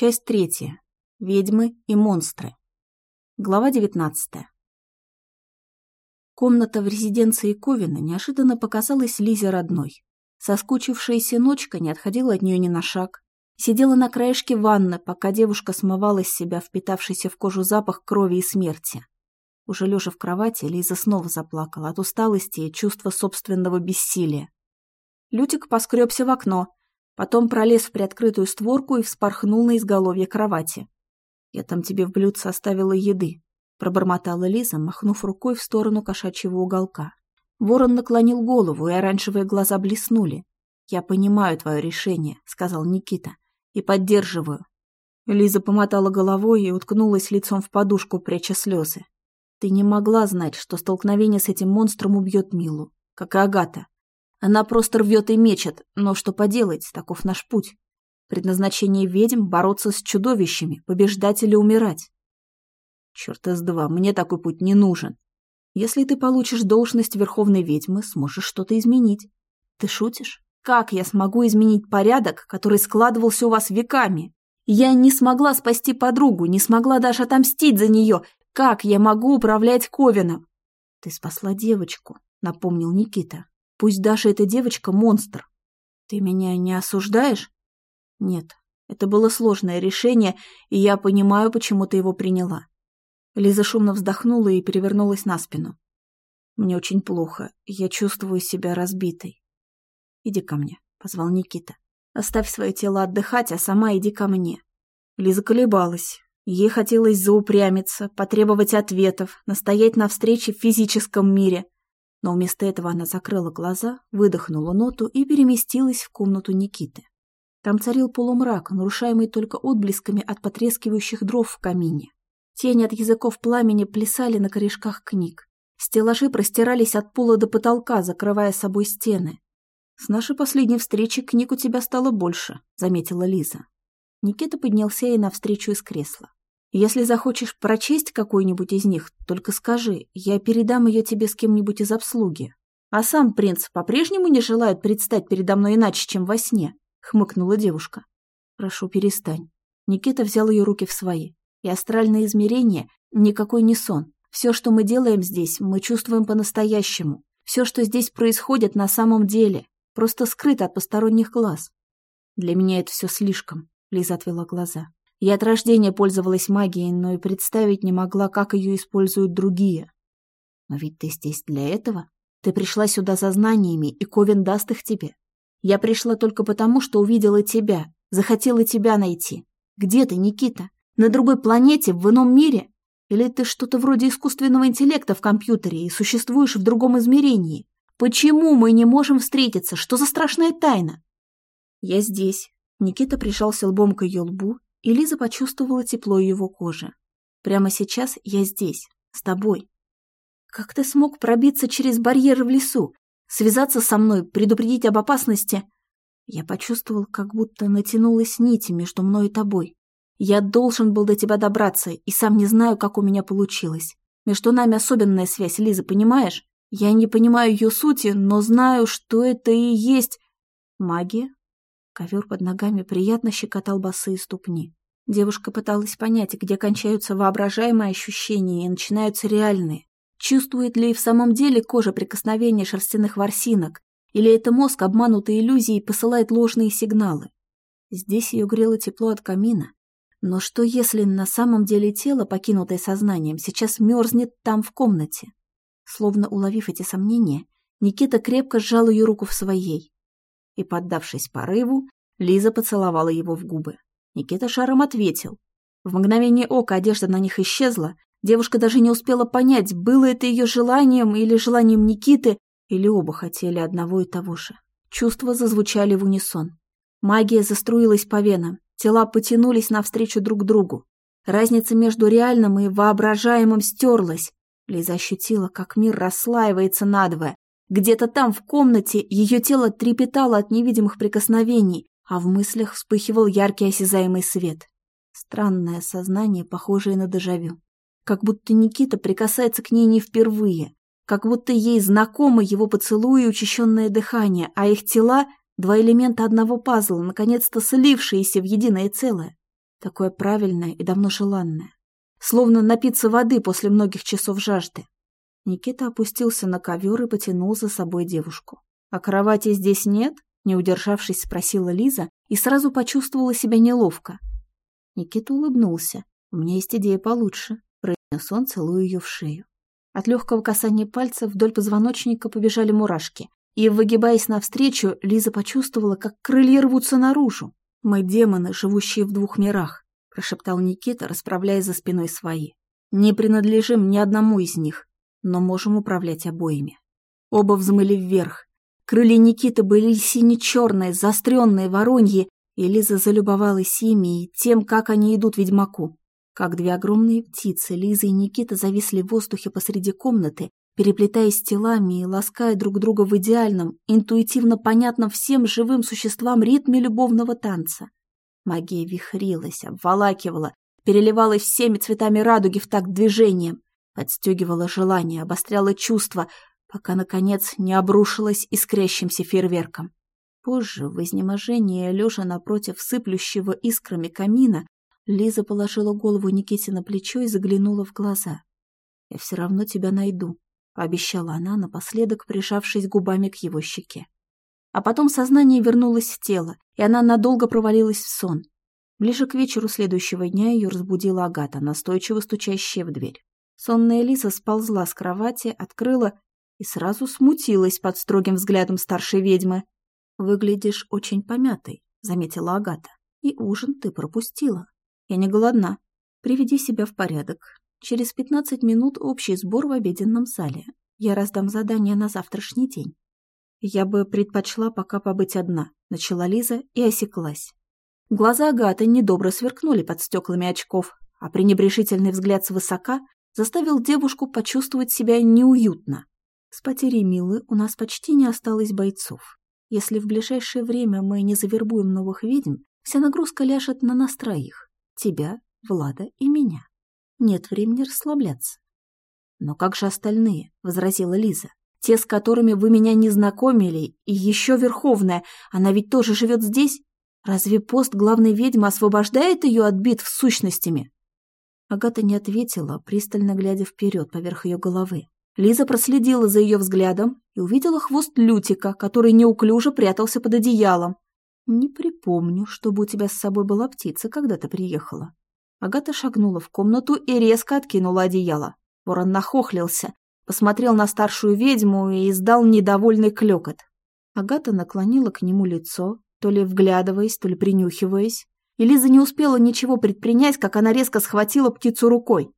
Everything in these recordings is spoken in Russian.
Часть третья. Ведьмы и монстры. Глава девятнадцатая. Комната в резиденции Ковина неожиданно показалась Лизе родной. Соскучившаяся ночка не отходила от нее ни на шаг. Сидела на краешке ванны, пока девушка смывала с себя впитавшийся в кожу запах крови и смерти. Уже лежа в кровати, Лиза снова заплакала от усталости и чувства собственного бессилия. Лютик поскребся в окно, потом пролез в приоткрытую створку и вспорхнул на изголовье кровати. «Я там тебе в блюдце оставила еды», — пробормотала Лиза, махнув рукой в сторону кошачьего уголка. Ворон наклонил голову, и оранжевые глаза блеснули. «Я понимаю твое решение», — сказал Никита, — «и поддерживаю». Лиза помотала головой и уткнулась лицом в подушку, пряча слезы. «Ты не могла знать, что столкновение с этим монстром убьет Милу, как и Агата. Она просто рвет и мечет, но что поделать, таков наш путь. Предназначение ведьм — бороться с чудовищами, побеждать или умирать. Черт из два, мне такой путь не нужен. Если ты получишь должность верховной ведьмы, сможешь что-то изменить. Ты шутишь? Как я смогу изменить порядок, который складывался у вас веками? Я не смогла спасти подругу, не смогла даже отомстить за нее. Как я могу управлять Ковином? Ты спасла девочку, напомнил Никита. Пусть даже эта девочка монстр. Ты меня не осуждаешь? Нет, это было сложное решение, и я понимаю, почему ты его приняла. Лиза шумно вздохнула и перевернулась на спину. «Мне очень плохо. Я чувствую себя разбитой». «Иди ко мне», — позвал Никита. «Оставь свое тело отдыхать, а сама иди ко мне». Лиза колебалась. Ей хотелось заупрямиться, потребовать ответов, настоять на встрече в физическом мире. Но вместо этого она закрыла глаза, выдохнула ноту и переместилась в комнату Никиты. Там царил полумрак, нарушаемый только отблесками от потрескивающих дров в камине. Тени от языков пламени плясали на корешках книг. Стеллажи простирались от пола до потолка, закрывая собой стены. «С нашей последней встречи книг у тебя стало больше», — заметила Лиза. Никита поднялся ей навстречу из кресла. «Если захочешь прочесть какую-нибудь из них, только скажи, я передам ее тебе с кем-нибудь из обслуги. А сам принц по-прежнему не желает предстать передо мной иначе, чем во сне», — хмыкнула девушка. «Прошу, перестань». Никита взял ее руки в свои. И астральное измерение — никакой не сон. Все, что мы делаем здесь, мы чувствуем по-настоящему. Все, что здесь происходит на самом деле, просто скрыто от посторонних глаз. Для меня это все слишком, Лиза отвела глаза. Я от рождения пользовалась магией, но и представить не могла, как ее используют другие. Но ведь ты здесь для этого. Ты пришла сюда за знаниями, и Ковен даст их тебе. Я пришла только потому, что увидела тебя, захотела тебя найти. Где ты, Никита? На другой планете, в ином мире? Или ты что-то вроде искусственного интеллекта в компьютере и существуешь в другом измерении? Почему мы не можем встретиться? Что за страшная тайна? Я здесь. Никита прижался лбом к ее лбу, и Лиза почувствовала тепло его кожи. Прямо сейчас я здесь, с тобой. Как ты смог пробиться через барьеры в лесу? Связаться со мной, предупредить об опасности? Я почувствовал, как будто натянулась нить между мной и тобой. Я должен был до тебя добраться, и сам не знаю, как у меня получилось. Между нами особенная связь, Лиза, понимаешь? Я не понимаю ее сути, но знаю, что это и есть... Магия? Ковер под ногами приятно щекотал босые ступни. Девушка пыталась понять, где кончаются воображаемые ощущения и начинаются реальные. Чувствует ли в самом деле кожа прикосновения шерстяных ворсинок, или это мозг, обманутый иллюзией, посылает ложные сигналы? Здесь ее грело тепло от камина, но что если на самом деле тело, покинутое сознанием, сейчас мерзнет там в комнате? Словно уловив эти сомнения, Никита крепко сжал ее руку в своей. И, поддавшись порыву, Лиза поцеловала его в губы. Никита шаром ответил. В мгновение ока одежда на них исчезла, девушка даже не успела понять, было это ее желанием или желанием Никиты, или оба хотели одного и того же. Чувства зазвучали в унисон. Магия заструилась по венам, Тела потянулись навстречу друг другу. Разница между реальным и воображаемым стерлась. Лиза ощутила, как мир расслаивается надвое. Где-то там, в комнате, ее тело трепетало от невидимых прикосновений, а в мыслях вспыхивал яркий осязаемый свет. Странное сознание, похожее на дежавю. Как будто Никита прикасается к ней не впервые. Как будто ей знакомы его поцелуи и учащенное дыхание, а их тела Два элемента одного пазла, наконец-то слившиеся в единое целое. такое правильное и давно желанное. Словно напиться воды после многих часов жажды. Никита опустился на ковер и потянул за собой девушку. «А кровати здесь нет?» Не удержавшись, спросила Лиза и сразу почувствовала себя неловко. Никита улыбнулся. «У меня есть идея получше», — произнес он, целуя ее в шею. От легкого касания пальцев вдоль позвоночника побежали мурашки. И, выгибаясь навстречу, Лиза почувствовала, как крылья рвутся наружу. «Мы демоны, живущие в двух мирах», — прошептал Никита, расправляя за спиной свои. «Не принадлежим ни одному из них, но можем управлять обоими». Оба взмыли вверх. Крылья Никиты были сине-черные, заостренные, вороньи, и Лиза залюбовалась ими и тем, как они идут ведьмаку. Как две огромные птицы, Лиза и Никита зависли в воздухе посреди комнаты, переплетаясь телами и лаская друг друга в идеальном, интуитивно понятном всем живым существам ритме любовного танца. Магия вихрилась, обволакивала, переливалась всеми цветами радуги в такт движением, подстегивала желание, обостряла чувства, пока, наконец, не обрушилась искрящимся фейерверком. Позже, в изнеможении, лежа напротив сыплющего искрами камина, Лиза положила голову Никите на плечо и заглянула в глаза. «Я все равно тебя найду», — пообещала она, напоследок прижавшись губами к его щеке. А потом сознание вернулось в тело, и она надолго провалилась в сон. Ближе к вечеру следующего дня ее разбудила Агата, настойчиво стучащая в дверь. Сонная Лиза сползла с кровати, открыла и сразу смутилась под строгим взглядом старшей ведьмы. «Выглядишь очень помятой», — заметила Агата. «И ужин ты пропустила». Я не голодна. Приведи себя в порядок. Через пятнадцать минут общий сбор в обеденном зале. Я раздам задание на завтрашний день. Я бы предпочла пока побыть одна, начала Лиза и осеклась. Глаза Агаты недобро сверкнули под стеклами очков, а пренебрежительный взгляд свысока заставил девушку почувствовать себя неуютно. С потерей Милы у нас почти не осталось бойцов. Если в ближайшее время мы не завербуем новых ведьм, вся нагрузка ляжет на нас троих тебя, Влада и меня. Нет времени расслабляться. Но как же остальные, возразила Лиза. Те, с которыми вы меня не знакомили, и еще Верховная, она ведь тоже живет здесь? Разве пост главной ведьмы освобождает ее от битв с сущностями? Агата не ответила, пристально глядя вперед поверх ее головы. Лиза проследила за ее взглядом и увидела хвост Лютика, который неуклюже прятался под одеялом, «Не припомню, чтобы у тебя с собой была птица, когда ты приехала». Агата шагнула в комнату и резко откинула одеяло. Ворон нахохлился, посмотрел на старшую ведьму и издал недовольный клёкот. Агата наклонила к нему лицо, то ли вглядываясь, то ли принюхиваясь. И Лиза не успела ничего предпринять, как она резко схватила птицу рукой.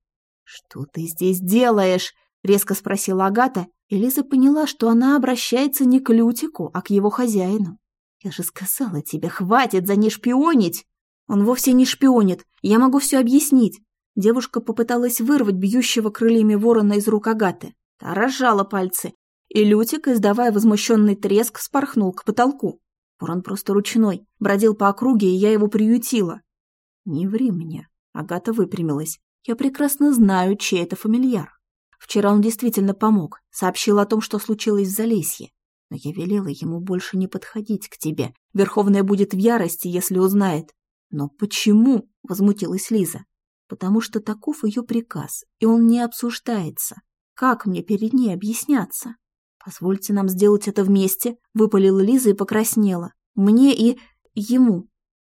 «Что ты здесь делаешь?» — резко спросила Агата, и Лиза поняла, что она обращается не к Лютику, а к его хозяину. «Я же сказала тебе, хватит за ней шпионить!» «Он вовсе не шпионит, я могу все объяснить». Девушка попыталась вырвать бьющего крыльями ворона из рук Агаты. Та разжала пальцы, и Лютик, издавая возмущенный треск, вспорхнул к потолку. Ворон просто ручной, бродил по округе, и я его приютила. «Не ври мне», — Агата выпрямилась. «Я прекрасно знаю, чей это фамильяр. Вчера он действительно помог, сообщил о том, что случилось в Залесье но я велела ему больше не подходить к тебе. Верховная будет в ярости, если узнает. Но почему? — возмутилась Лиза. Потому что таков ее приказ, и он не обсуждается. Как мне перед ней объясняться? Позвольте нам сделать это вместе, — выпалила Лиза и покраснела. Мне и ему.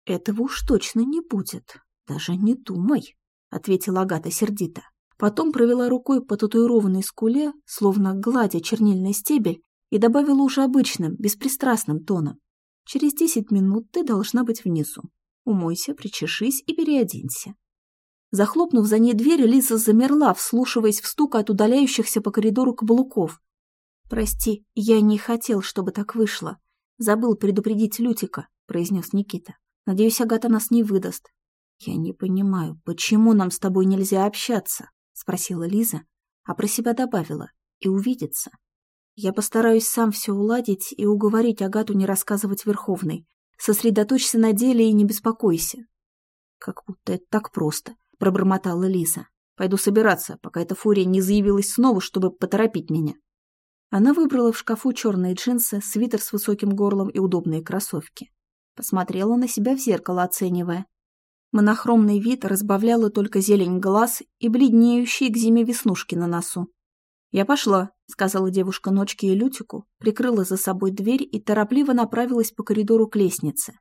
Этого уж точно не будет. Даже не думай, — ответила Агата сердито. Потом провела рукой по татуированной скуле, словно гладя чернильный стебель, и добавила уже обычным, беспристрастным тоном. «Через десять минут ты должна быть внизу. Умойся, причешись и переоденься». Захлопнув за ней дверь, Лиза замерла, вслушиваясь в стук от удаляющихся по коридору каблуков. «Прости, я не хотел, чтобы так вышло. Забыл предупредить Лютика», — произнес Никита. «Надеюсь, Агата нас не выдаст». «Я не понимаю, почему нам с тобой нельзя общаться?» — спросила Лиза, а про себя добавила. «И увидеться». Я постараюсь сам все уладить и уговорить Агату не рассказывать Верховной. Сосредоточься на деле и не беспокойся. Как будто это так просто, пробормотала Лиза. Пойду собираться, пока эта фурия не заявилась снова, чтобы поторопить меня. Она выбрала в шкафу черные джинсы, свитер с высоким горлом и удобные кроссовки. Посмотрела на себя в зеркало, оценивая. Монохромный вид разбавляла только зелень глаз и бледнеющие к зиме веснушки на носу. «Я пошла», — сказала девушка Ночке и Лютику, прикрыла за собой дверь и торопливо направилась по коридору к лестнице.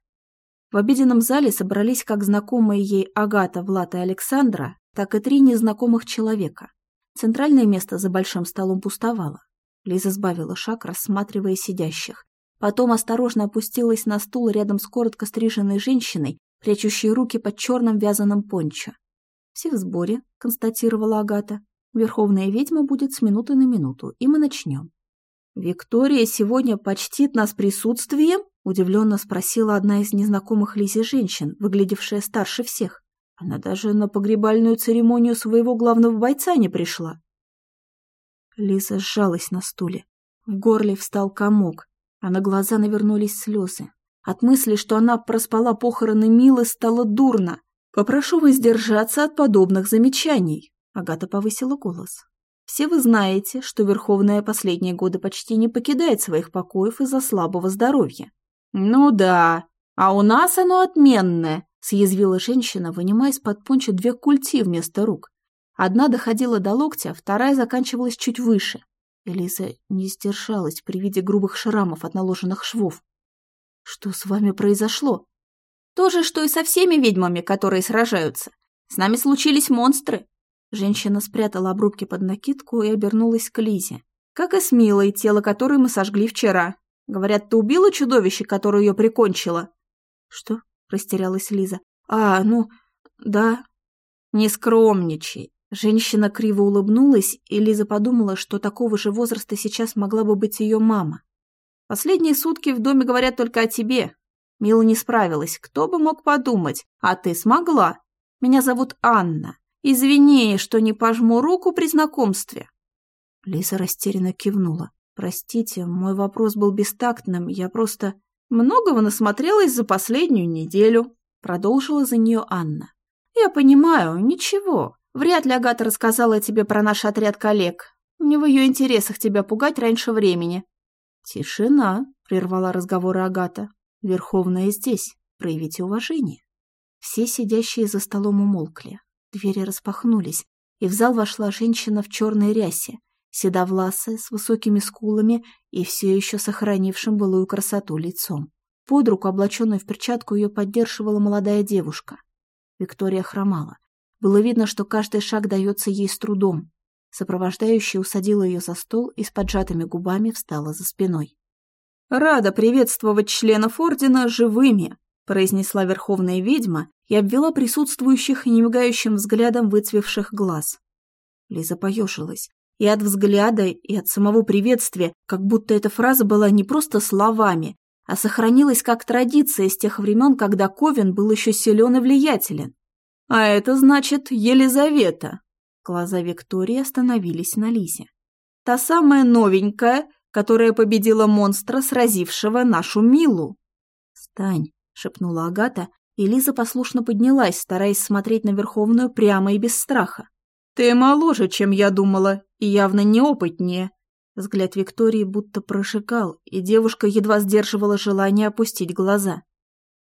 В обеденном зале собрались как знакомые ей Агата, Влад и Александра, так и три незнакомых человека. Центральное место за большим столом пустовало. Лиза сбавила шаг, рассматривая сидящих. Потом осторожно опустилась на стул рядом с коротко стриженной женщиной, прячущей руки под черным вязаным пончо. «Все в сборе», — констатировала Агата. «Верховная ведьма будет с минуты на минуту, и мы начнем». «Виктория сегодня почтит нас присутствием?» — удивленно спросила одна из незнакомых Лизе женщин, выглядевшая старше всех. Она даже на погребальную церемонию своего главного бойца не пришла. Лиза сжалась на стуле. В горле встал комок, а на глаза навернулись слезы. От мысли, что она проспала похороны Милы, стало дурно. «Попрошу воздержаться от подобных замечаний», — Агата повысила голос. «Все вы знаете, что Верховная последние годы почти не покидает своих покоев из-за слабого здоровья». «Ну да, а у нас оно отменное», — съязвила женщина, вынимая из-под понча две культи вместо рук. Одна доходила до локтя, вторая заканчивалась чуть выше. Элиза не сдержалась при виде грубых шрамов от наложенных швов. Что с вами произошло? То же, что и со всеми ведьмами, которые сражаются. С нами случились монстры. Женщина спрятала обрубки под накидку и обернулась к Лизе. Как и с Милой, тело которой мы сожгли вчера. Говорят, ты убила чудовище, которое ее прикончило? Что? Растерялась Лиза. А, ну, да. Не скромничай. Женщина криво улыбнулась, и Лиза подумала, что такого же возраста сейчас могла бы быть ее мама. Последние сутки в доме говорят только о тебе. Мила не справилась, кто бы мог подумать, а ты смогла. Меня зовут Анна. Извини, что не пожму руку при знакомстве. Лиза растерянно кивнула. Простите, мой вопрос был бестактным, я просто... Многого насмотрелась за последнюю неделю, продолжила за нее Анна. Я понимаю, ничего. Вряд ли Агата рассказала тебе про наш отряд коллег. Не в ее интересах тебя пугать раньше времени. «Тишина», — прервала разговоры Агата. «Верховная здесь. Проявите уважение». Все сидящие за столом умолкли. Двери распахнулись, и в зал вошла женщина в черной рясе, седовласая, с высокими скулами и все еще сохранившим былую красоту лицом. Под руку, облаченную в перчатку, ее поддерживала молодая девушка. Виктория хромала. Было видно, что каждый шаг дается ей с трудом. Сопровождающая усадила ее за стол и с поджатыми губами встала за спиной. «Рада приветствовать членов Ордена живыми», произнесла Верховная Ведьма и обвела присутствующих немигающим взглядом выцвевших глаз. Лиза поежилась. И от взгляда, и от самого приветствия, как будто эта фраза была не просто словами, а сохранилась как традиция с тех времен, когда Ковен был еще силен и влиятелен. «А это значит Елизавета», Глаза Виктории остановились на Лизе. «Та самая новенькая, которая победила монстра, сразившего нашу Милу». «Стань», — шепнула Агата, и Лиза послушно поднялась, стараясь смотреть на Верховную прямо и без страха. «Ты моложе, чем я думала, и явно неопытнее». Взгляд Виктории будто прожигал, и девушка едва сдерживала желание опустить глаза.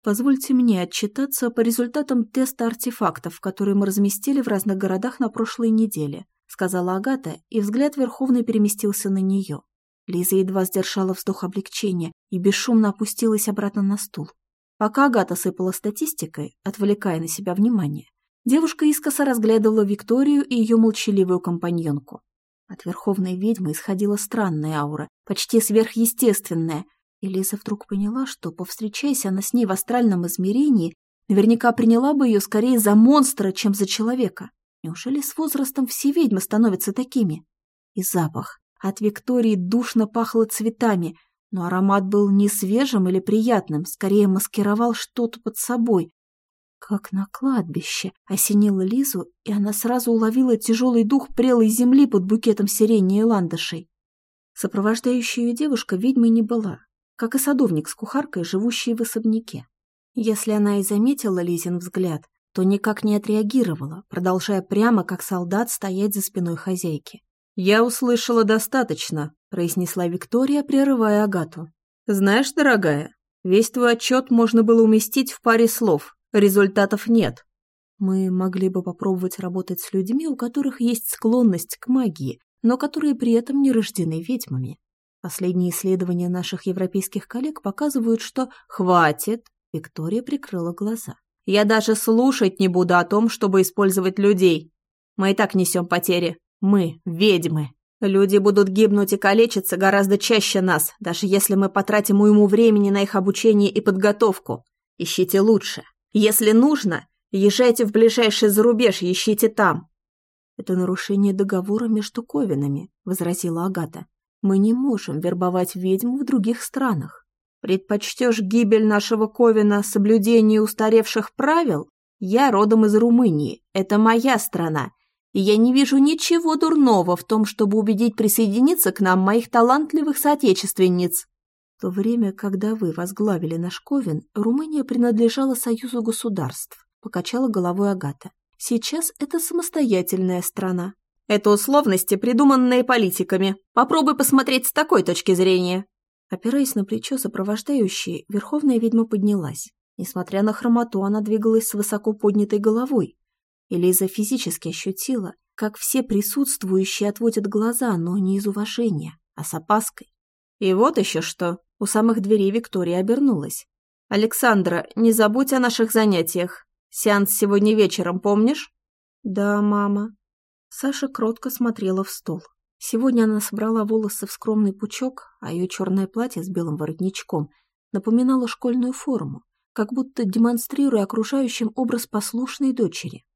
Позвольте мне отчитаться по результатам теста артефактов, которые мы разместили в разных городах на прошлой неделе, сказала Агата, и взгляд Верховный переместился на нее. Лиза едва сдержала вздох облегчения и бесшумно опустилась обратно на стул. Пока Агата сыпала статистикой, отвлекая на себя внимание, девушка искоса разглядывала Викторию и ее молчаливую компаньонку. От верховной ведьмы исходила странная аура, почти сверхъестественная, и Лиза вдруг поняла, что, повстречаясь она с ней в астральном измерении, наверняка приняла бы ее скорее за монстра, чем за человека. Неужели с возрастом все ведьмы становятся такими? И запах. От Виктории душно пахло цветами, но аромат был не свежим или приятным, скорее маскировал что-то под собой. Как на кладбище осенила Лизу, и она сразу уловила тяжелый дух прелой земли под букетом сирени и ландышей. Сопровождающая ее девушка ведьмой не была, как и садовник с кухаркой, живущие в особняке. Если она и заметила Лизин взгляд, то никак не отреагировала, продолжая прямо как солдат стоять за спиной хозяйки. «Я услышала достаточно», — произнесла Виктория, прерывая Агату. «Знаешь, дорогая, весь твой отчет можно было уместить в паре слов. результатов нет. Мы могли бы попробовать работать с людьми, у которых есть склонность к магии, но которые при этом не рождены ведьмами. Последние исследования наших европейских коллег показывают, что «хватит», Виктория прикрыла глаза. «Я даже слушать не буду о том, чтобы использовать людей. Мы и так несем потери. Мы – ведьмы. Люди будут гибнуть и калечиться гораздо чаще нас, даже если мы потратим уйму времени на их обучение и подготовку. Ищите лучше. Если нужно, езжайте в ближайший зарубеж, ищите там. «Это нарушение договора между Ковинами», — возразила Агата. «Мы не можем вербовать ведьм в других странах. Предпочтешь гибель нашего Ковина соблюдению устаревших правил? Я родом из Румынии. Это моя страна, и я не вижу ничего дурного в том, чтобы убедить присоединиться к нам моих талантливых соотечественниц. В то время, когда вы возглавили наш Ковен, Румыния принадлежала Союзу государств, покачала головой Агата. Сейчас это самостоятельная страна. Это условности, придуманные политиками. Попробуй посмотреть с такой точки зрения. Опираясь на плечо сопровождающей, верховная ведьма поднялась. Несмотря на хромоту, она двигалась с высоко поднятой головой, Элиза физически ощутила, как все присутствующие отводят глаза, но не из уважения, а с опаской. И вот еще что. У самых дверей Виктория обернулась. «Александра, не забудь о наших занятиях. Сеанс сегодня вечером, помнишь?» «Да, мама». Саша кротко смотрела в стол. Сегодня она собрала волосы в скромный пучок, а ее черное платье с белым воротничком напоминало школьную форму, как будто демонстрируя окружающим образ послушной дочери.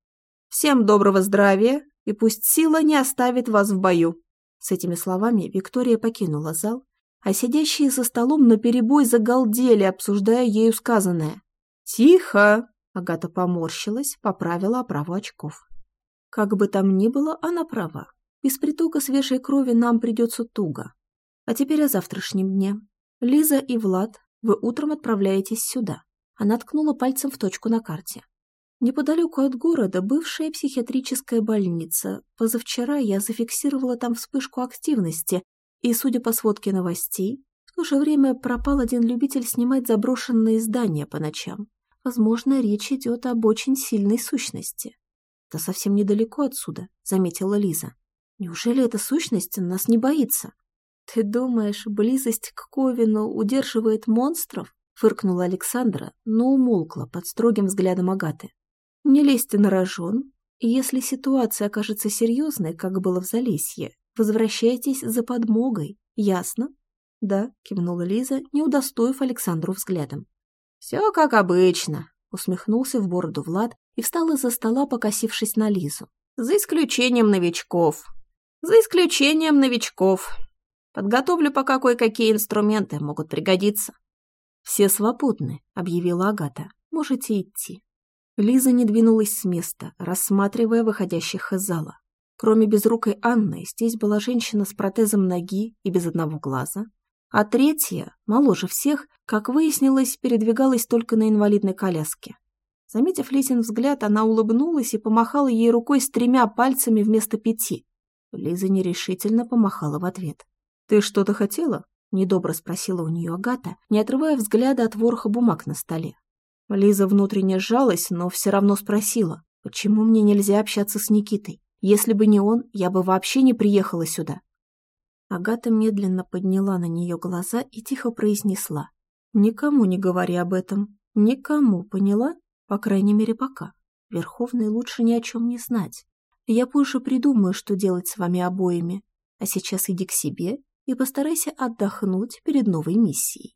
Всем доброго здравия, и пусть сила не оставит вас в бою». С этими словами Виктория покинула зал, а сидящие за столом наперебой загалдели, обсуждая ею сказанное. «Тихо!» — Агата поморщилась, поправила оправу очков. Как бы там ни было, она права. Без притока свежей крови нам придется туго. А теперь о завтрашнем дне. Лиза и Влад, вы утром отправляетесь сюда. Она ткнула пальцем в точку на карте. Неподалеку от города бывшая психиатрическая больница. Позавчера я зафиксировала там вспышку активности, и, судя по сводке новостей, в то же время пропал один любитель снимать заброшенные здания по ночам. Возможно, речь идет об очень сильной сущности. «Это совсем недалеко отсюда», — заметила Лиза. «Неужели эта сущность нас не боится?» «Ты думаешь, близость к Ковину удерживает монстров?» — фыркнула Александра, но умолкла под строгим взглядом Агаты. Не лезьте на рожон, если ситуация окажется серьезной, как было в Залесье, возвращайтесь за подмогой, ясно? Да, кивнула Лиза, не удостоив Александру взглядом. Все как обычно, усмехнулся в бороду Влад и встал из-за стола, покосившись на Лизу. За исключением новичков. За исключением новичков. Подготовлю пока кое-какие инструменты, могут пригодиться. Все свободны, объявила Агата. Можете идти. Лиза не двинулась с места, рассматривая выходящих из зала. Кроме безрукой Анны, здесь была женщина с протезом ноги и без одного глаза, а третья, моложе всех, как выяснилось, передвигалась только на инвалидной коляске. Заметив Лизин взгляд, она улыбнулась и помахала ей рукой с тремя пальцами вместо пяти. Лиза нерешительно помахала в ответ. «Ты что-то хотела?» — недобро спросила у нее Агата, не отрывая взгляда от вороха бумаг на столе. Лиза внутренне сжалась, но все равно спросила, почему мне нельзя общаться с Никитой? Если бы не он, я бы вообще не приехала сюда. Агата медленно подняла на нее глаза и тихо произнесла. «Никому не говори об этом. Никому, поняла? По крайней мере, пока. Верховной лучше ни о чем не знать. Я позже придумаю, что делать с вами обоими. А сейчас иди к себе и постарайся отдохнуть перед новой миссией».